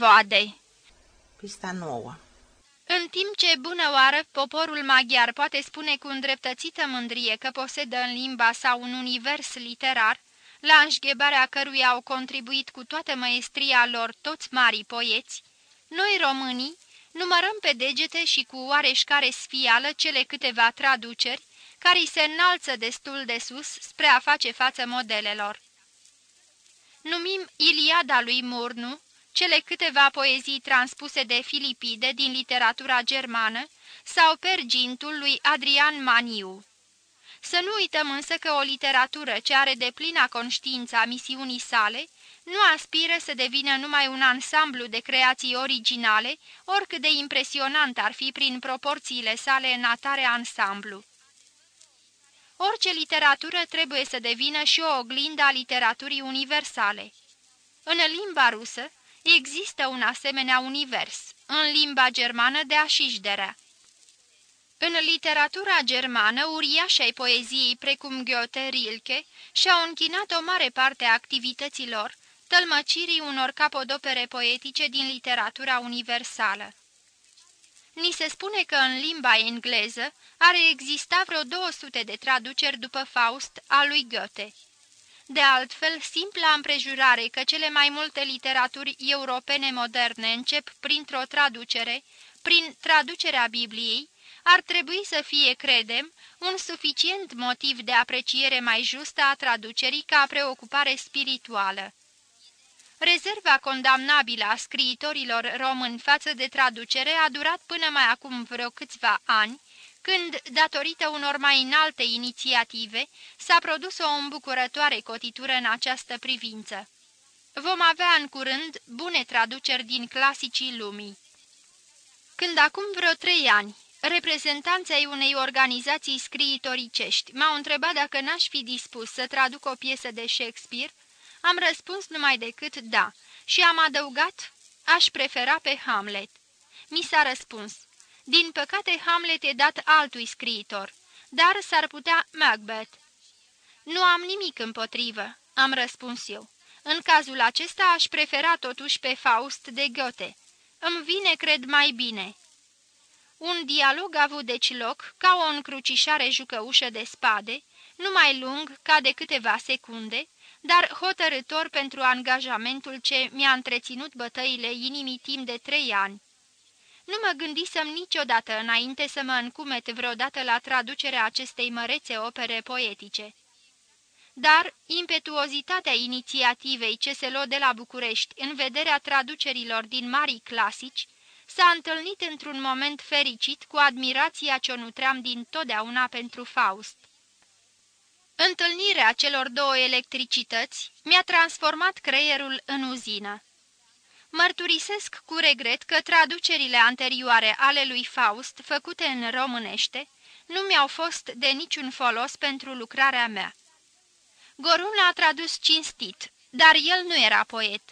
voade Pista nouă În timp ce bună oară poporul maghiar poate spune cu îndreptățită mândrie că posedă în limba sa un univers literar, la înșghebarea căruia au contribuit cu toată măestria lor toți marii poeți, noi românii numărăm pe degete și cu oareșcare sfială cele câteva traduceri care se înalță destul de sus spre a face față modelelor. Numim Iliada lui Murnu, cele câteva poezii transpuse de Filipide din literatura germană sau Pergintul lui Adrian Maniu. Să nu uităm însă că o literatură ce are de plina conștiință a misiunii sale nu aspiră să devină numai un ansamblu de creații originale, oricât de impresionant ar fi prin proporțiile sale în atare ansamblu. Orice literatură trebuie să devină și o oglindă a literaturii universale. În limba rusă există un asemenea univers, în limba germană de așișderea. În literatura germană, uriașei poeziei precum Goethe, Rilke și-au închinat o mare parte a activităților, tălmăcirii unor capodopere poetice din literatura universală. Ni se spune că în limba engleză ar exista vreo 200 de traduceri după Faust al lui Goethe. De altfel, simpla împrejurare că cele mai multe literaturi europene moderne încep printr-o traducere, prin traducerea Bibliei, ar trebui să fie, credem, un suficient motiv de apreciere mai justă a traducerii ca preocupare spirituală. Rezerva condamnabilă a scriitorilor români față de traducere a durat până mai acum vreo câțiva ani, când, datorită unor mai înalte inițiative, s-a produs o îmbucurătoare cotitură în această privință. Vom avea în curând bune traduceri din clasicii lumii. Când acum vreo trei ani, reprezentanții ai unei organizații scriitoricești m-au întrebat dacă n-aș fi dispus să traduc o piesă de Shakespeare, am răspuns numai decât da și am adăugat, aș prefera pe Hamlet. Mi s-a răspuns, din păcate Hamlet e dat altui scriitor, dar s-ar putea Macbeth. Nu am nimic împotrivă, am răspuns eu. În cazul acesta aș prefera totuși pe Faust de Goethe. Îmi vine, cred, mai bine. Un dialog a avut deci loc ca o încrucișare jucăușă de spade, numai lung ca de câteva secunde, dar hotărător pentru angajamentul ce mi-a întreținut bătăile inimii timp de trei ani. Nu mă gândisem niciodată înainte să mă încumet vreodată la traducerea acestei mărețe opere poetice. Dar impetuozitatea inițiativei ce se luă de la București în vederea traducerilor din marii clasici s-a întâlnit într-un moment fericit cu admirația ce o nutream din totdeauna pentru Faust. Întâlnirea celor două electricități mi-a transformat creierul în uzină. Mărturisesc cu regret că traducerile anterioare ale lui Faust, făcute în românește, nu mi-au fost de niciun folos pentru lucrarea mea. Gorun a tradus cinstit, dar el nu era poet.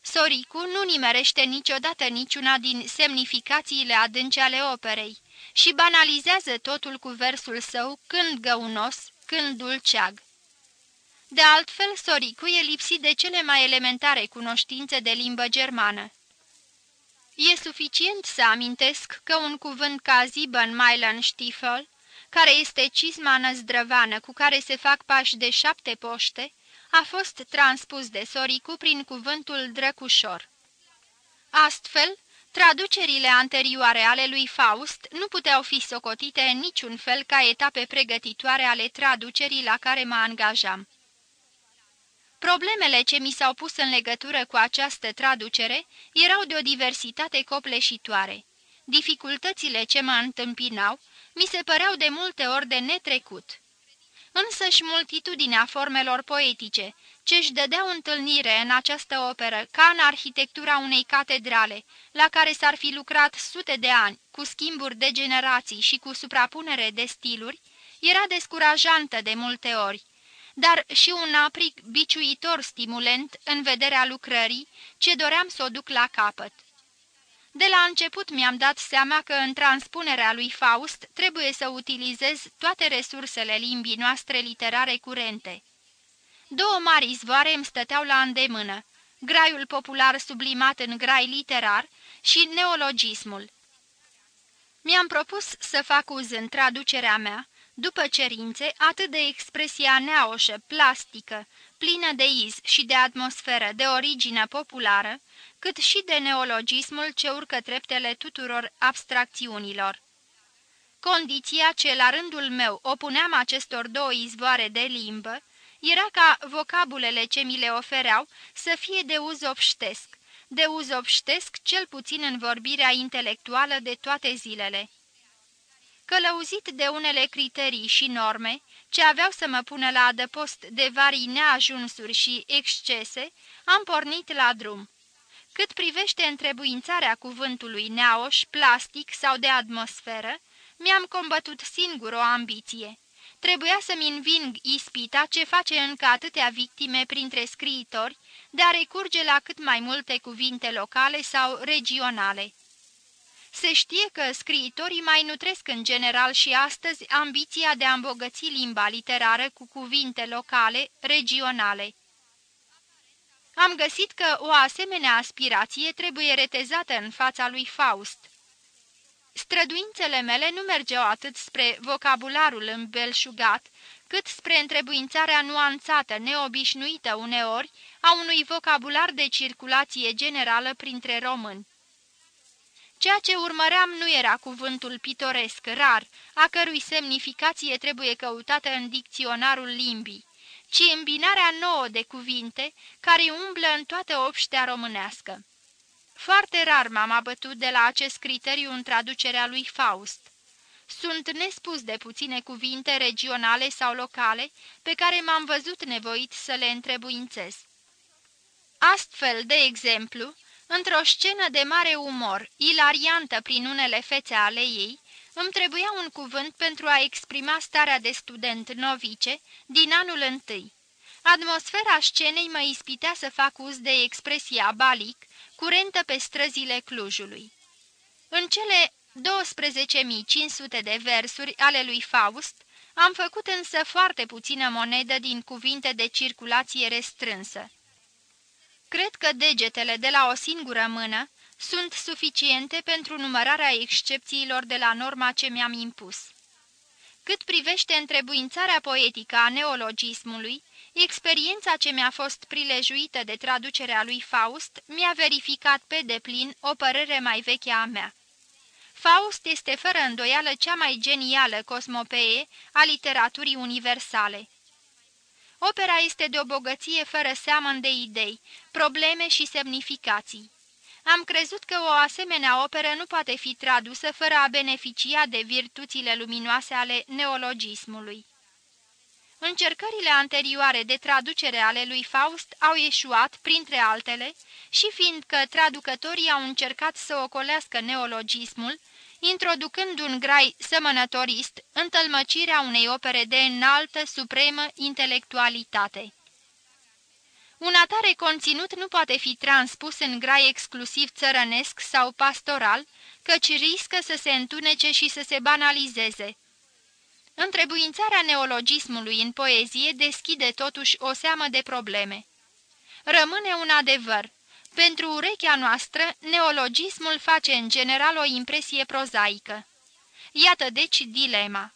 Soricu nu nimerește niciodată niciuna din semnificațiile adânci ale operei și banalizează totul cu versul său când găunos, când dulceag. De altfel, Soricu e lipsit de cele mai elementare cunoștințe de limbă germană. E suficient să amintesc că un cuvânt ca Siebenmeilen-Stiefel, care este cizma năzdrăvană cu care se fac pași de șapte poște, a fost transpus de Soricu prin cuvântul drăcușor. Astfel, traducerile anterioare ale lui Faust nu puteau fi socotite în niciun fel ca etape pregătitoare ale traducerii la care mă angajam. Problemele ce mi s-au pus în legătură cu această traducere erau de o diversitate copleșitoare. Dificultățile ce mă întâmpinau mi se păreau de multe ori de netrecut. Însă și multitudinea formelor poetice, ce își dădeau întâlnire în această operă, ca în arhitectura unei catedrale, la care s-ar fi lucrat sute de ani, cu schimburi de generații și cu suprapunere de stiluri, era descurajantă de multe ori dar și un apric biciuitor stimulent în vederea lucrării ce doream să o duc la capăt. De la început mi-am dat seama că în transpunerea lui Faust trebuie să utilizez toate resursele limbii noastre literare curente. Două mari izvoare îmi stăteau la îndemână, graiul popular sublimat în grai literar și neologismul. Mi-am propus să fac uz în traducerea mea, după cerințe, atât de expresia neaoșă, plastică, plină de iz și de atmosferă de origine populară, cât și de neologismul ce urcă treptele tuturor abstracțiunilor. Condiția ce la rândul meu opuneam acestor două izvoare de limbă era ca vocabulele ce mi le ofereau să fie de uz obștesc, de uz obștesc cel puțin în vorbirea intelectuală de toate zilele. Călăuzit de unele criterii și norme, ce aveau să mă pună la adăpost de varii neajunsuri și excese, am pornit la drum. Cât privește întrebuințarea cuvântului neaoș, plastic sau de atmosferă, mi-am combătut singur o ambiție. Trebuia să-mi înving ispita ce face încă atâtea victime printre scriitori de a recurge la cât mai multe cuvinte locale sau regionale. Se știe că scriitorii mai nutresc în general și astăzi ambiția de a îmbogăți limba literară cu cuvinte locale, regionale. Am găsit că o asemenea aspirație trebuie retezată în fața lui Faust. Străduințele mele nu mergeau atât spre vocabularul îmbelșugat, cât spre întrebuințarea nuanțată, neobișnuită uneori, a unui vocabular de circulație generală printre români. Ceea ce urmăream nu era cuvântul pitoresc, rar, a cărui semnificație trebuie căutată în dicționarul limbii, ci îmbinarea nouă de cuvinte care umblă în toată obștea românească. Foarte rar m-am abătut de la acest criteriu în traducerea lui Faust. Sunt nespus de puține cuvinte regionale sau locale pe care m-am văzut nevoit să le întrebuințez. Astfel, de exemplu, într-o scenă de mare umor, ilariantă prin unele fețe ale ei, îmi trebuia un cuvânt pentru a exprima starea de student novice din anul întâi. Atmosfera scenei mă ispitea să fac uz de expresia balic, curentă pe străzile Clujului. În cele 12.500 de versuri ale lui Faust, am făcut însă foarte puțină monedă din cuvinte de circulație restrânsă. Cred că degetele de la o singură mână sunt suficiente pentru numărarea excepțiilor de la norma ce mi-am impus. Cât privește întrebuințarea poetică a neologismului, experiența ce mi-a fost prilejuită de traducerea lui Faust mi-a verificat pe deplin o părere mai veche a mea. Faust este fără îndoială cea mai genială cosmopee a literaturii universale. Opera este de o bogăție fără seamăn de idei, probleme și semnificații. Am crezut că o asemenea operă nu poate fi tradusă fără a beneficia de virtuțile luminoase ale neologismului. Încercările anterioare de traducere ale lui Faust au ieșuat, printre altele, și fiindcă traducătorii au încercat să ocolească neologismul, introducând un grai semănătorist în tălmăcirea unei opere de înaltă, supremă intelectualitate. Un atare conținut nu poate fi transpus în grai exclusiv țărănesc sau pastoral, căci riscă să se întunece și să se banalizeze. Întrebuințarea neologismului în poezie deschide totuși o seamă de probleme. Rămâne un adevăr. Pentru urechea noastră, neologismul face în general o impresie prozaică. Iată deci dilema.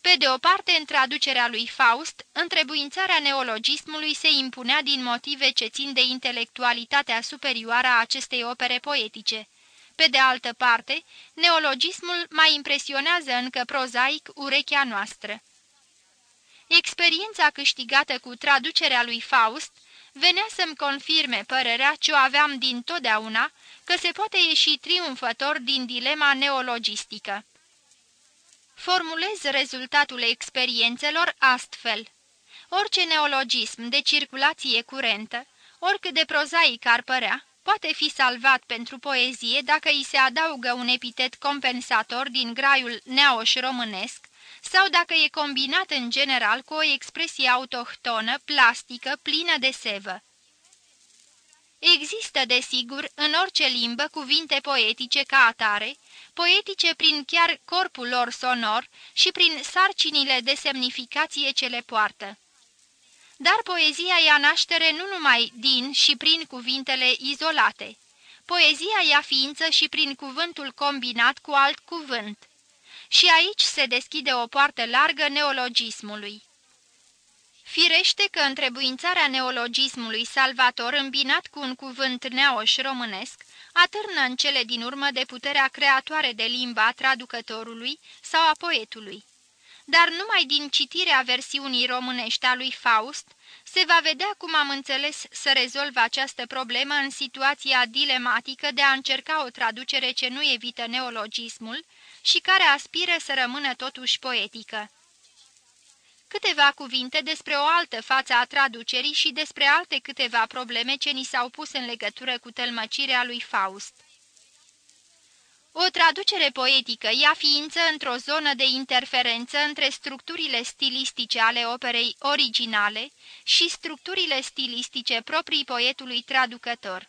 Pe de o parte, în traducerea lui Faust, întrebuințarea neologismului se impunea din motive ce țin de intelectualitatea superioară a acestei opere poetice. Pe de altă parte, neologismul mai impresionează încă prozaic urechea noastră. Experiența câștigată cu traducerea lui Faust venea să-mi confirme părerea ce o aveam din totdeauna, că se poate ieși triumfător din dilema neologistică. Formulez rezultatul experiențelor astfel. Orice neologism de circulație curentă, oricât de prozaic ar părea, poate fi salvat pentru poezie dacă îi se adaugă un epitet compensator din graiul neoș românesc sau dacă e combinat în general cu o expresie autohtonă, plastică, plină de sevă. Există, desigur, în orice limbă cuvinte poetice ca atare, poetice prin chiar corpul lor sonor și prin sarcinile de semnificație ce le poartă. Dar poezia ia naștere nu numai din și prin cuvintele izolate. Poezia ia ființă și prin cuvântul combinat cu alt cuvânt. Și aici se deschide o poartă largă neologismului. Firește că întrebuințarea neologismului salvator îmbinat cu un cuvânt neoș românesc atârnă în cele din urmă de puterea creatoare de limba a traducătorului sau a poetului. Dar numai din citirea versiunii românești a lui Faust se va vedea cum am înțeles să rezolv această problemă în situația dilematică de a încerca o traducere ce nu evită neologismul și care aspiră să rămână totuși poetică. Câteva cuvinte despre o altă față a traducerii și despre alte câteva probleme ce ni s-au pus în legătură cu tălmăcirea lui Faust. O traducere poetică ia ființă într-o zonă de interferență între structurile stilistice ale operei originale și structurile stilistice proprii poetului traducător.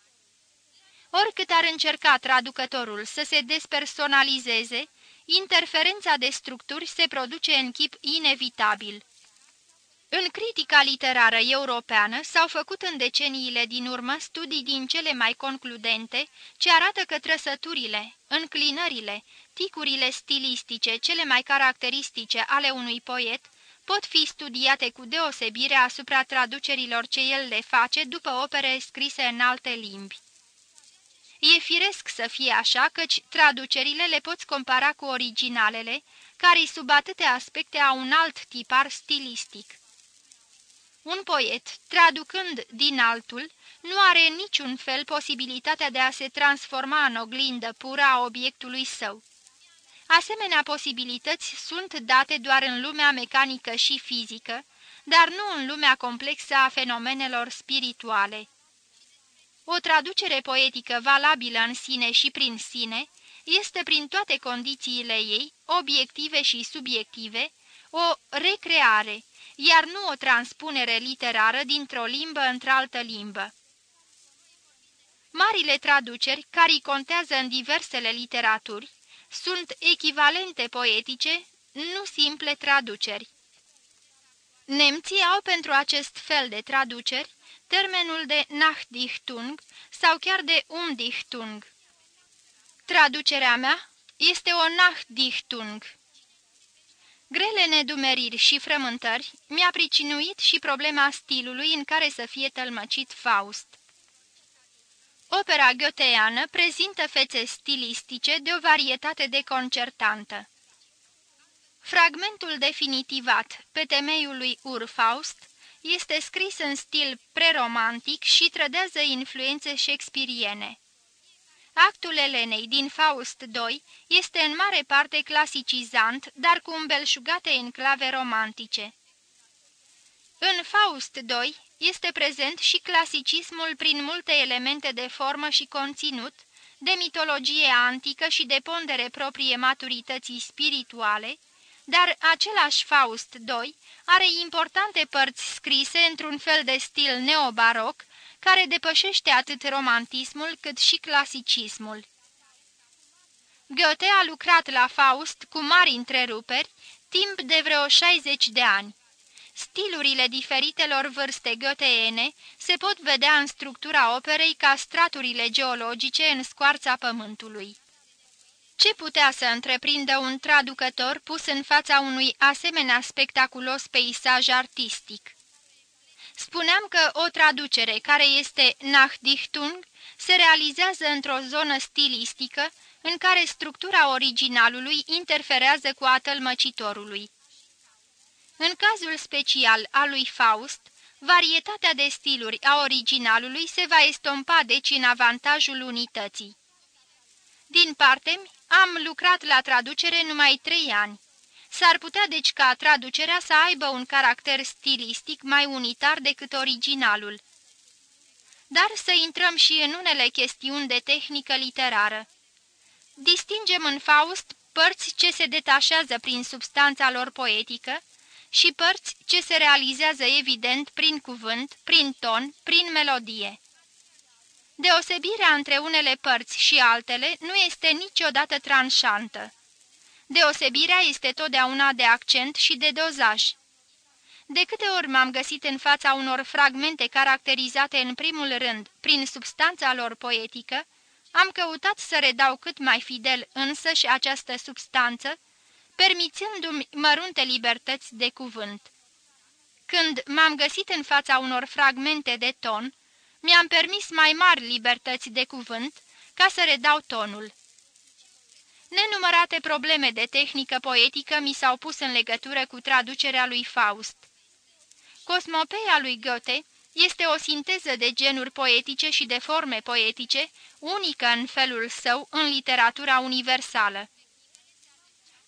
Oricât ar încerca traducătorul să se despersonalizeze, interferența de structuri se produce în chip inevitabil. În critica literară europeană s-au făcut în deceniile din urmă studii din cele mai concludente ce arată că trăsăturile, înclinările, ticurile stilistice cele mai caracteristice ale unui poet pot fi studiate cu deosebire asupra traducerilor ce el le face după opere scrise în alte limbi. E firesc să fie așa, căci traducerile le poți compara cu originalele, care sub atâtea aspecte au un alt tipar stilistic. Un poet, traducând din altul, nu are niciun fel posibilitatea de a se transforma în oglindă pură a obiectului său. Asemenea posibilități sunt date doar în lumea mecanică și fizică, dar nu în lumea complexă a fenomenelor spirituale. O traducere poetică valabilă în sine și prin sine este prin toate condițiile ei, obiective și subiective, o recreare, iar nu o transpunere literară dintr-o limbă într-altă limbă. Marile traduceri, care contează în diversele literaturi, sunt echivalente poetice, nu simple traduceri. Nemții au pentru acest fel de traduceri termenul de Nachdichtung sau chiar de Umdichtung. Traducerea mea este o Nachdichtung. Grele nedumeriri și frământări mi-a pricinuit și problema stilului în care să fie tălmăcit Faust. Opera goetheană prezintă fețe stilistice de o varietate deconcertantă. Fragmentul definitivat pe temeiul lui Urfaust este scris în stil preromantic și trădează influențe shakespeariene. Actul Elenei din Faust II este în mare parte clasicizant, dar cu îmbelșugate enclave romantice. În Faust II este prezent și clasicismul prin multe elemente de formă și conținut, de mitologie antică și de pondere proprie maturității spirituale, dar același Faust II are importante părți scrise într-un fel de stil neobaroc, care depășește atât romantismul cât și clasicismul. Goethe a lucrat la Faust cu mari întreruperi, timp de vreo 60 de ani. Stilurile diferitelor vârste goetheene se pot vedea în structura operei ca straturile geologice în scoarța pământului. Ce putea să întreprindă un traducător pus în fața unui asemenea spectaculos peisaj artistic? Spuneam că o traducere care este Nachdichtung se realizează într-o zonă stilistică în care structura originalului interferează cu a tălmăcitorului. În cazul special al lui Faust, varietatea de stiluri a originalului se va estompa deci în avantajul unității. Din parte, am lucrat la traducere numai trei ani. S-ar putea deci ca traducerea să aibă un caracter stilistic mai unitar decât originalul. Dar să intrăm și în unele chestiuni de tehnică literară. Distingem în Faust părți ce se detașează prin substanța lor poetică și părți ce se realizează evident prin cuvânt, prin ton, prin melodie. Deosebirea între unele părți și altele nu este niciodată tranșantă. Deosebirea este totdeauna de accent și de dozaj. De câte ori m-am găsit în fața unor fragmente caracterizate în primul rând prin substanța lor poetică, am căutat să redau cât mai fidel însă și această substanță, permițându-mi mărunte libertăți de cuvânt. Când m-am găsit în fața unor fragmente de ton, mi-am permis mai mari libertăți de cuvânt ca să redau tonul. Nenumărate probleme de tehnică poetică mi s-au pus în legătură cu traducerea lui Faust. Cosmopeia lui Goethe este o sinteză de genuri poetice și de forme poetice, unică în felul său în literatura universală.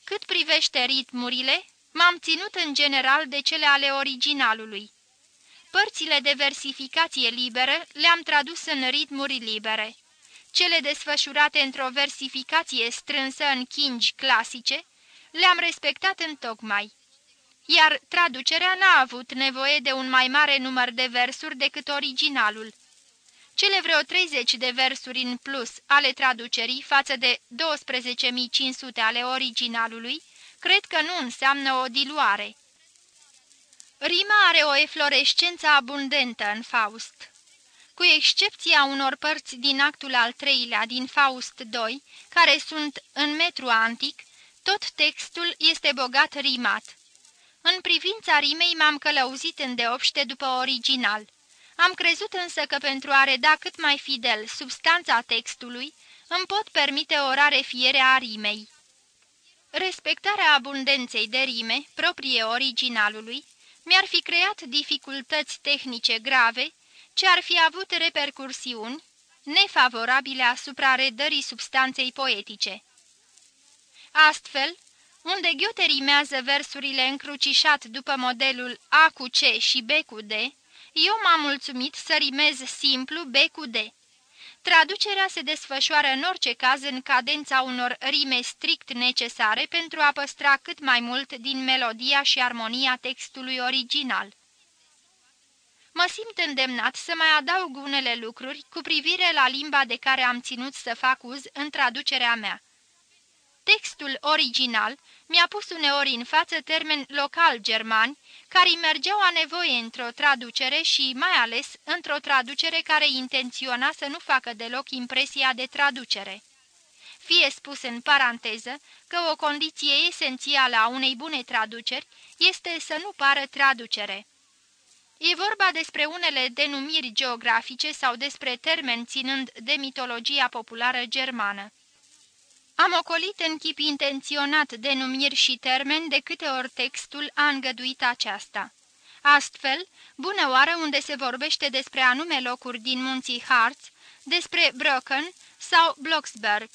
Cât privește ritmurile, m-am ținut în general de cele ale originalului. Părțile de versificație liberă le-am tradus în ritmuri libere. Cele desfășurate într-o versificație strânsă în chingi clasice le-am respectat în tocmai iar traducerea n-a avut nevoie de un mai mare număr de versuri decât originalul. Cele vreo 30 de versuri în plus ale traducerii față de 12.500 ale originalului, cred că nu înseamnă o diluare. Rima are o eflorescență abundentă în Faust. Cu excepția unor părți din actul al treilea din Faust 2, care sunt în metru antic, tot textul este bogat rimat. În privința rimei m-am călăuzit îndeopște după original. Am crezut însă că pentru a reda cât mai fidel substanța textului, îmi pot permite o rarefiere a rimei. Respectarea abundenței de rime, proprie originalului, mi-ar fi creat dificultăți tehnice grave, ce ar fi avut repercursiuni nefavorabile asupra redării substanței poetice. Astfel, unde Gheote rimează versurile încrucișat după modelul A cu C și B cu D, eu m-am mulțumit să rimez simplu B cu D. Traducerea se desfășoară în orice caz în cadența unor rime strict necesare pentru a păstra cât mai mult din melodia și armonia textului original. Mă simt îndemnat să mai adaug unele lucruri cu privire la limba de care am ținut să fac uz în traducerea mea. Textul original mi-a pus uneori în față termeni local germani, care mergeau a nevoie într-o traducere și, mai ales, într-o traducere care intenționa să nu facă deloc impresia de traducere. Fie spus în paranteză că o condiție esențială a unei bune traduceri este să nu pară traducere. E vorba despre unele denumiri geografice sau despre termeni ținând de mitologia populară germană. Am ocolit în chip intenționat denumiri și termeni de câte ori textul a îngăduit aceasta. Astfel, bună oară unde se vorbește despre anume locuri din munții Harz, despre Brocken sau Blocksberg.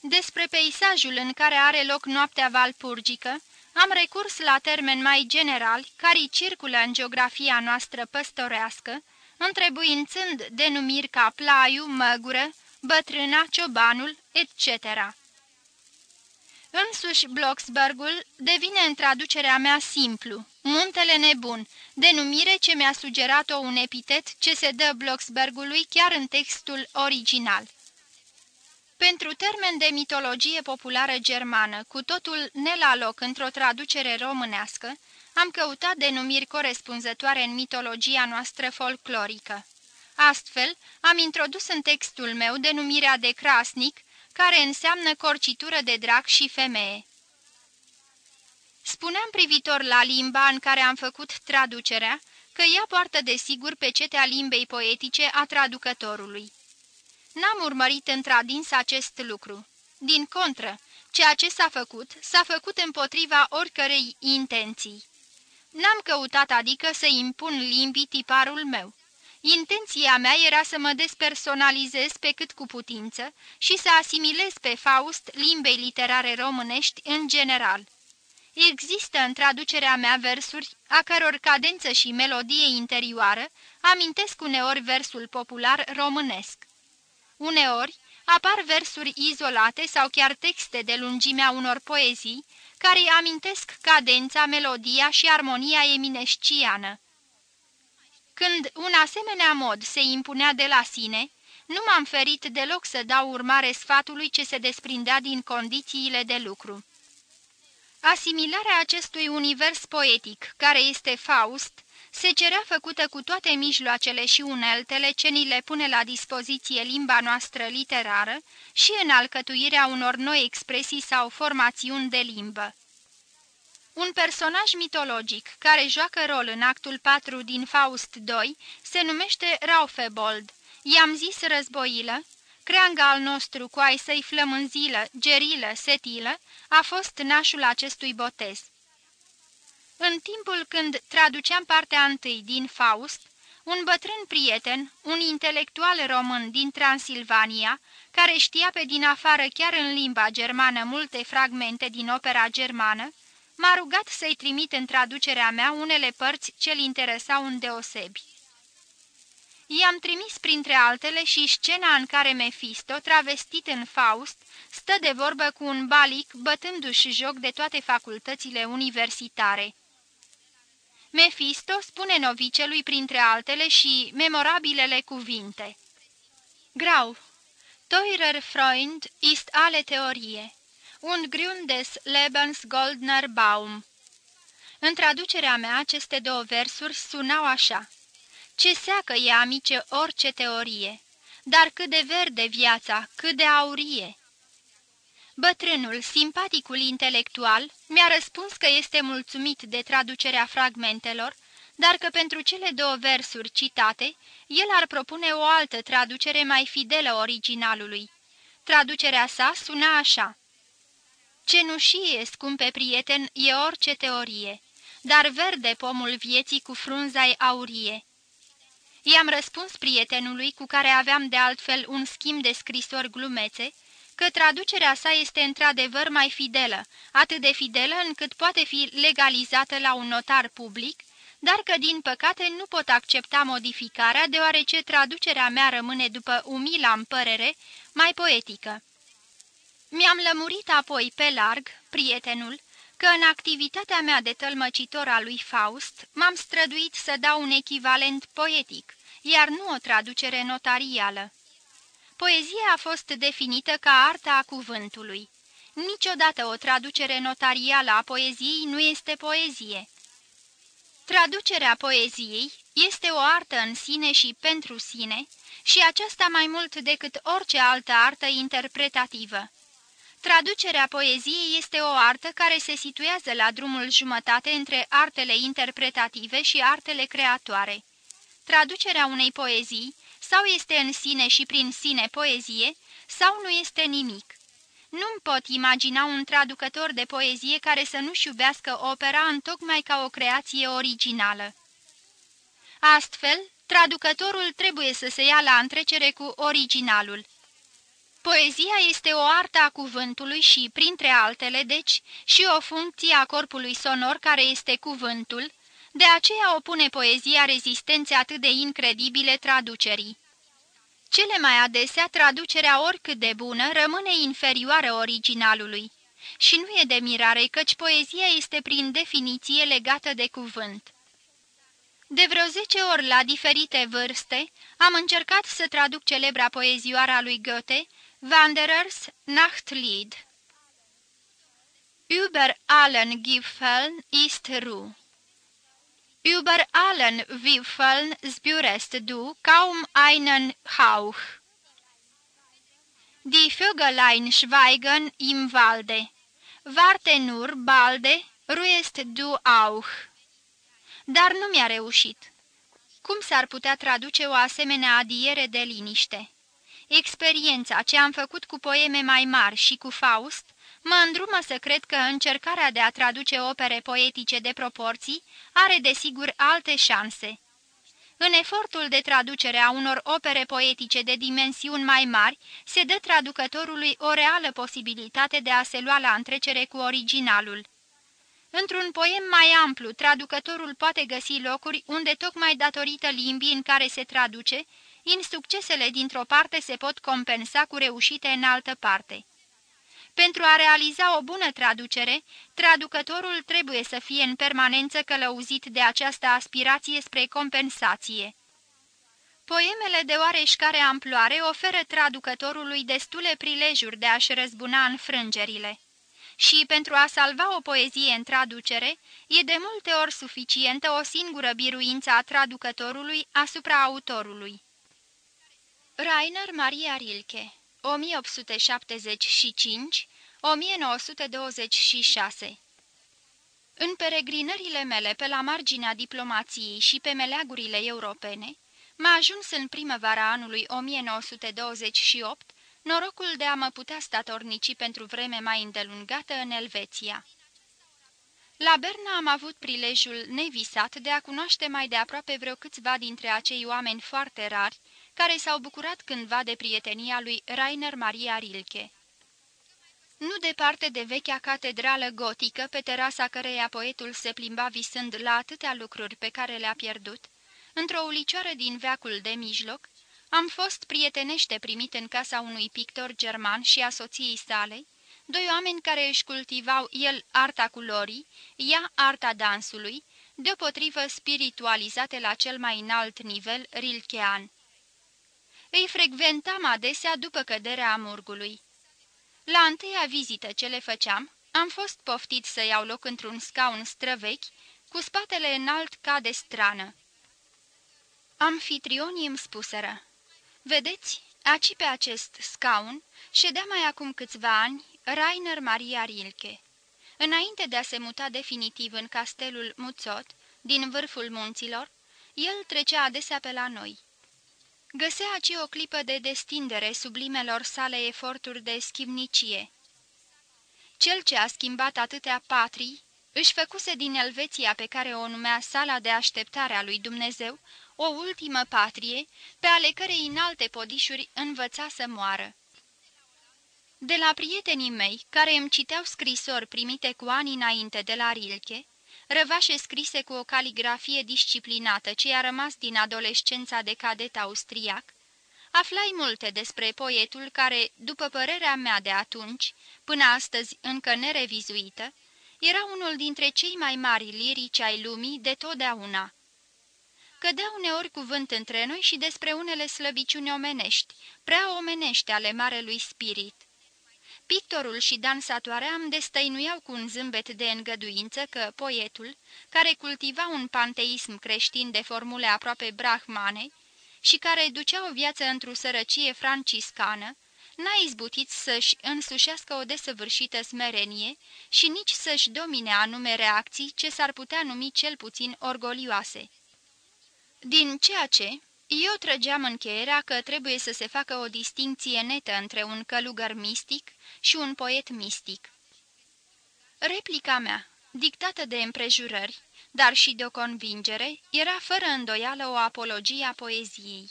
Despre peisajul în care are loc noaptea valpurgică, am recurs la termeni mai generali care circulă în geografia noastră păstorească, întrebuințând denumiri ca plaiu, măgură, bătrâna, ciobanul, etc. Însuși Blocksbergul devine în traducerea mea simplu, muntele nebun, denumire ce mi-a sugerat-o un epitet ce se dă Blocksbergului chiar în textul original. Pentru termen de mitologie populară germană, cu totul ne la loc într-o traducere românească, am căutat denumiri corespunzătoare în mitologia noastră folclorică. Astfel, am introdus în textul meu denumirea de crasnic, care înseamnă corcitură de drac și femeie. Spuneam privitor la limba în care am făcut traducerea, că ea poartă de sigur pe cetea limbei poetice a traducătorului. N-am urmărit într-adins acest lucru. Din contră, ceea ce s-a făcut, s-a făcut împotriva oricărei intenții. N-am căutat adică să impun limbii tiparul meu. Intenția mea era să mă despersonalizez pe cât cu putință și să asimilez pe Faust limbei literare românești în general. Există în traducerea mea versuri a căror cadență și melodie interioară amintesc uneori versul popular românesc. Uneori apar versuri izolate sau chiar texte de lungimea unor poezii care amintesc cadența, melodia și armonia eminesciană. Când un asemenea mod se impunea de la sine, nu m-am ferit deloc să dau urmare sfatului ce se desprindea din condițiile de lucru. Asimilarea acestui univers poetic, care este Faust, se cerea făcută cu toate mijloacele și uneltele ce ni le pune la dispoziție limba noastră literară și în alcătuirea unor noi expresii sau formațiuni de limbă. Un personaj mitologic care joacă rol în actul 4 din Faust 2 se numește Raufebold. I-am zis războilă, creanga al nostru cu ai să-i flămânzilă, gerilă, setilă, a fost nașul acestui botez. În timpul când traduceam partea întâi din Faust, un bătrân prieten, un intelectual român din Transilvania, care știa pe din afară chiar în limba germană multe fragmente din opera germană, m-a rugat să-i trimit în traducerea mea unele părți ce-l interesau îndeosebi. I-am trimis printre altele și scena în care Mefisto, travestit în Faust, stă de vorbă cu un balic bătându-și joc de toate facultățile universitare. Mefisto spune novicelui printre altele și memorabilele cuvinte. Grau, teurer Freund ist alle Theorie, und Grün des Lebens Goldner Baum. În traducerea mea, aceste două versuri sunau așa. Ce seacă e, amice, orice teorie, dar cât de verde viața, cât de aurie. Bătrânul, simpaticul intelectual, mi-a răspuns că este mulțumit de traducerea fragmentelor, dar că pentru cele două versuri citate, el ar propune o altă traducere mai fidelă originalului. Traducerea sa suna așa. Cenușie, scumpe prieten, e orice teorie, dar verde pomul vieții cu frunza aurie. I-am răspuns prietenului cu care aveam de altfel un schimb de scrisori glumețe, că traducerea sa este într-adevăr mai fidelă, atât de fidelă încât poate fi legalizată la un notar public, dar că din păcate nu pot accepta modificarea deoarece traducerea mea rămâne după umila împărere mai poetică. Mi-am lămurit apoi pe larg, prietenul, că în activitatea mea de tălmăcitor al lui Faust m-am străduit să dau un echivalent poetic, iar nu o traducere notarială. Poezia a fost definită ca arta a cuvântului. Niciodată o traducere notarială a poeziei nu este poezie. Traducerea poeziei este o artă în sine și pentru sine, și aceasta mai mult decât orice altă artă interpretativă. Traducerea poeziei este o artă care se situează la drumul jumătate între artele interpretative și artele creatoare. Traducerea unei poezii sau este în sine și prin sine poezie, sau nu este nimic. Nu-mi pot imagina un traducător de poezie care să nu-și iubească opera întocmai ca o creație originală. Astfel, traducătorul trebuie să se ia la întrecere cu originalul. Poezia este o artă a cuvântului și, printre altele, deci, și o funcție a corpului sonor care este cuvântul, de aceea opune poezia rezistențe atât de incredibile traducerii. Cele mai adesea, traducerea oricât de bună rămâne inferioară originalului. Și nu e de mirare, căci poezia este prin definiție legată de cuvânt. De vreo zece ori la diferite vârste am încercat să traduc celebra poezioară a lui Goethe, Wanderers Nachtlied. Über allen Gipfeln ist Ruhe. Über allen Wipfeln spürest du kaum einen Hauch. Die Vögelein schweigen im Walde, warte nur balde, ruiest du auch. Dar nu mi-a reușit. Cum s-ar putea traduce o asemenea adiere de liniște? Experiența ce am făcut cu poeme mai mari și cu Faust mă îndrumă să cred că încercarea de a traduce opere poetice de proporții are desigur alte șanse. În efortul de traducere a unor opere poetice de dimensiuni mai mari, se dă traducătorului o reală posibilitate de a se lua la întrecere cu originalul. Într-un poem mai amplu, traducătorul poate găsi locuri unde, tocmai datorită limbii în care se traduce, insuccesele dintr-o parte se pot compensa cu reușite în altă parte. Pentru a realiza o bună traducere, traducătorul trebuie să fie în permanență călăuzit de această aspirație spre compensație. Poemele de oareșcare amploare oferă traducătorului destule prilejuri de a-și răzbuna înfrângerile. și pentru a salva o poezie în traducere, e de multe ori suficientă o singură biruință a traducătorului asupra autorului. Rainer Maria Rilke 1875-1926 În peregrinările mele pe la marginea diplomației și pe meleagurile europene, m-a ajuns în primăvara anului 1928 norocul de a mă putea statornici pentru vreme mai îndelungată în Elveția. La Berna am avut prilejul nevisat de a cunoaște mai de aproape vreo câțiva dintre acei oameni foarte rari care s-au bucurat cândva de prietenia lui Rainer Maria Rilke. Nu departe de vechea catedrală gotică, pe terasa căreia poetul se plimba visând la atâtea lucruri pe care le-a pierdut, într-o ulicioară din veacul de mijloc, am fost prietenește primit în casa unui pictor german și a soției sale, doi oameni care își cultivau el arta culorii, ea arta dansului, deopotrivă spiritualizate la cel mai înalt nivel rilchean. Îi frecventam adesea după căderea amurgului. La întâia vizită ce le făceam, am fost poftit să iau loc într-un scaun străvechi, cu spatele înalt ca de strană. Amfitrionii îmi spuseră, Vedeți, aci pe acest scaun ședea mai acum câțiva ani Rainer Maria Rilke. Înainte de a se muta definitiv în castelul Muțot, din vârful munților, el trecea adesea pe la noi. Găsea aci o clipă de destindere sublimelor sale eforturi de schimnicie. Cel ce a schimbat atâtea patrii, își făcuse din Elveția pe care o numea sala de așteptare a lui Dumnezeu, o ultimă patrie, pe ale cărei înalte podișuri învăța să moară. De la prietenii mei, care îmi citeau scrisori primite cu ani înainte de la Rilke, răvașe scrise cu o caligrafie disciplinată ce a rămas din adolescența de cadet austriac, aflai multe despre poetul care, după părerea mea de atunci, până astăzi încă nerevizuită, era unul dintre cei mai mari lirici ai lumii de totdeauna. Cădea uneori cuvânt între noi și despre unele slăbiciuni omenești, prea omenești ale marelui spirit. Pictorul și dansatoarea îmi destăinuiau cu un zâmbet de îngăduință că poetul, care cultiva un panteism creștin de formule aproape brahmane și care ducea o viață într-o sărăcie franciscană, n-a izbutit să-și însușească o desăvârșită smerenie și nici să-și domine anume reacții ce s-ar putea numi cel puțin orgolioase. Din ceea ce, eu trăgeam încheierea că trebuie să se facă o distinție netă între un călugăr mistic și un poet mistic. Replica mea, dictată de împrejurări, dar și de o convingere, era fără îndoială o apologie a poeziei.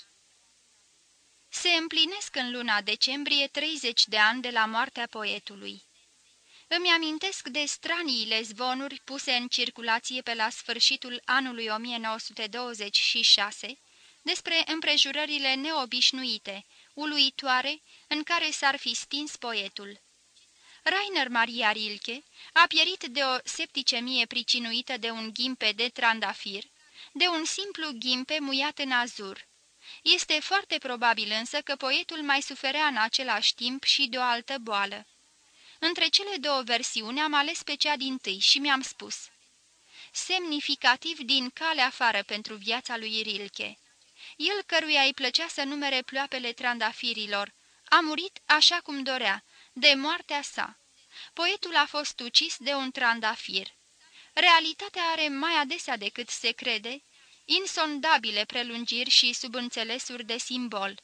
Se împlinesc în luna decembrie 30 de ani de la moartea poetului. Îmi amintesc de straniile zvonuri puse în circulație pe la sfârșitul anului 1926 despre împrejurările neobișnuite, uluitoare, în care s-ar fi stins poetul. Rainer Maria Rilke a pierit de o septicemie pricinuită de un ghimpe de trandafir, de un simplu ghimpe muiat în azur. Este foarte probabil însă că poetul mai suferea în același timp și de o altă boală. Între cele două versiuni am ales pe cea din tâi și mi-am spus Semnificativ din cale afară pentru viața lui Rilke. El căruia îi plăcea să numere ploapele trandafirilor, a murit așa cum dorea, de moartea sa. Poetul a fost ucis de un trandafir. Realitatea are mai adesea decât se crede, insondabile prelungiri și subînțelesuri de simbol.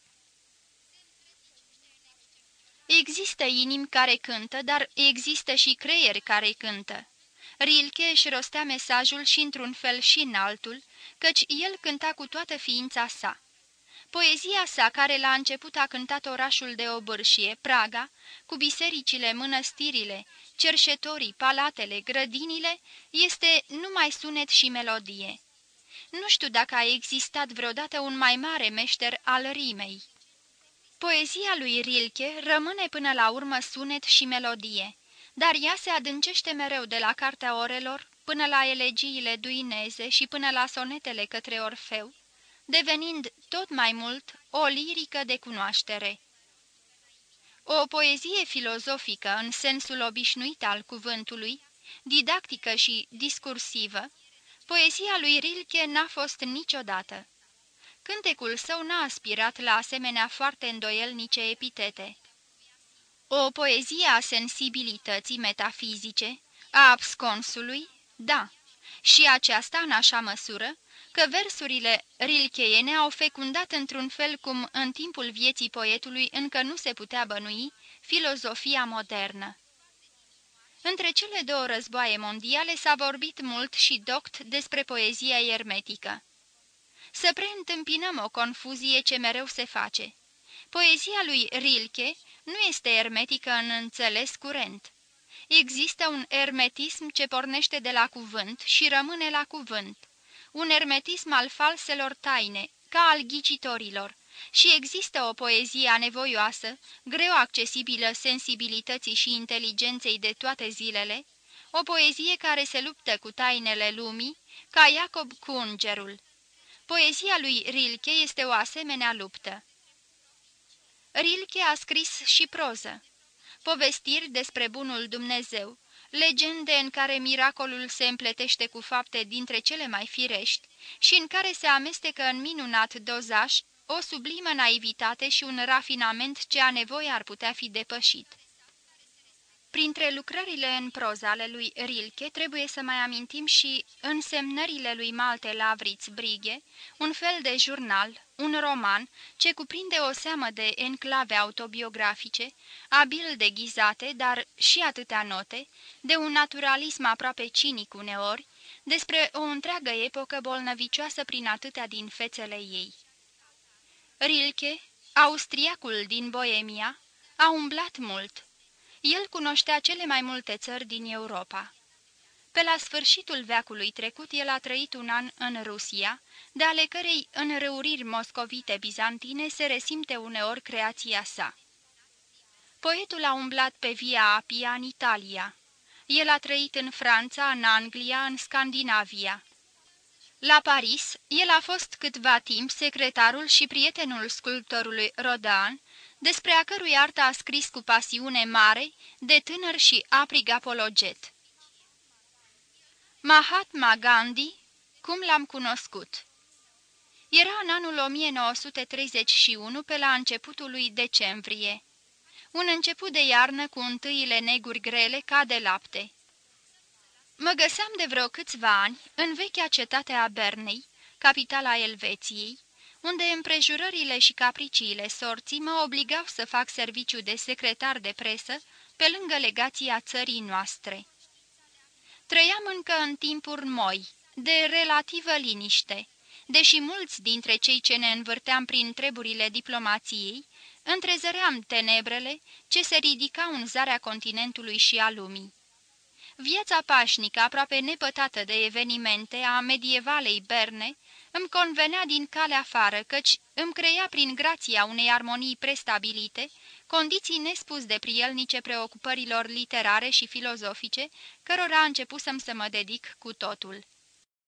Există inimi care cântă, dar există și creieri care cântă. Rilke își rostea mesajul și într-un fel și în altul, căci el cânta cu toată ființa sa. Poezia sa, care la început a cântat orașul de obârșie, Praga, cu bisericile, mănăstirile, cerșetorii, palatele, grădinile, este numai sunet și melodie. Nu știu dacă a existat vreodată un mai mare meșter al rimei. Poezia lui Rilke rămâne până la urmă sunet și melodie, dar ea se adâncește mereu de la Cartea Orelor până la elegiile duineze și până la sonetele către Orfeu, devenind tot mai mult o lirică de cunoaștere. O poezie filozofică în sensul obișnuit al cuvântului, didactică și discursivă, poezia lui Rilke n-a fost niciodată. Cântecul său n-a aspirat la asemenea foarte îndoielnice epitete. O poezie a sensibilității metafizice, a absconsului, da, și aceasta în așa măsură, că versurile rilcheiene au fecundat într-un fel cum în timpul vieții poetului încă nu se putea bănui filozofia modernă. Între cele două războaie mondiale s-a vorbit mult și doct despre poezia ermetică. Să preîntâmpinăm o confuzie ce mereu se face. Poezia lui Rilke nu este ermetică în înțeles curent. Există un ermetism ce pornește de la cuvânt și rămâne la cuvânt, un ermetism al falselor taine, ca al ghicitorilor, și există o poezie anevoioasă, greu accesibilă sensibilității și inteligenței de toate zilele, o poezie care se luptă cu tainele lumii, ca Iacob cu îngerul. Poezia lui Rilke este o asemenea luptă. Rilke a scris și proză, povestiri despre bunul Dumnezeu, legende în care miracolul se împletește cu fapte dintre cele mai firești și în care se amestecă în minunat dozaj o sublimă naivitate și un rafinament ce a nevoie ar putea fi depășit. Printre lucrările în proză ale lui Rilke trebuie să mai amintim și însemnările lui Malte Lavriț Brighe, un fel de jurnal, un roman, ce cuprinde o seamă de enclave autobiografice, abil deghizate, dar și atâtea note, de un naturalism aproape cinic uneori, despre o întreagă epocă bolnăvicioasă prin atâtea din fețele ei. Rilke, austriacul din Boemia, a umblat mult el cunoștea cele mai multe țări din Europa. Pe la sfârșitul veacului trecut, el a trăit un an în Rusia, de ale cărei înrăuriri moscovite bizantine se resimte uneori creația sa. Poetul a umblat pe Via Apia în Italia. El a trăit în Franța, în Anglia, în Scandinavia. La Paris, el a fost câtva timp secretarul și prietenul sculptorului Rodin, despre a cărui artă a scris cu pasiune mare, de tânăr și aprig apologet. Mahatma Gandhi, cum l-am cunoscut? Era în anul 1931, pe la începutul lui decembrie. Un început de iarnă cu întâiile neguri grele ca de lapte. Mă găseam de vreo câțiva ani în vechea cetate a Bernei, capitala Elveției, unde împrejurările și capriciile sorții mă obligau să fac serviciu de secretar de presă pe lângă legația țării noastre. Trăiam încă în timpuri moi, de relativă liniște, deși mulți dintre cei ce ne învârteam prin treburile diplomației, întrezăream tenebrele ce se ridicau în zarea continentului și a lumii. Viața pașnică, aproape nepătată de evenimente a medievalei Berne, îmi convenea din cale afară, căci îmi crea prin grația unei armonii prestabilite, condiții nespus de prielnice preocupărilor literare și filozofice, cărora începusem să mă dedic cu totul.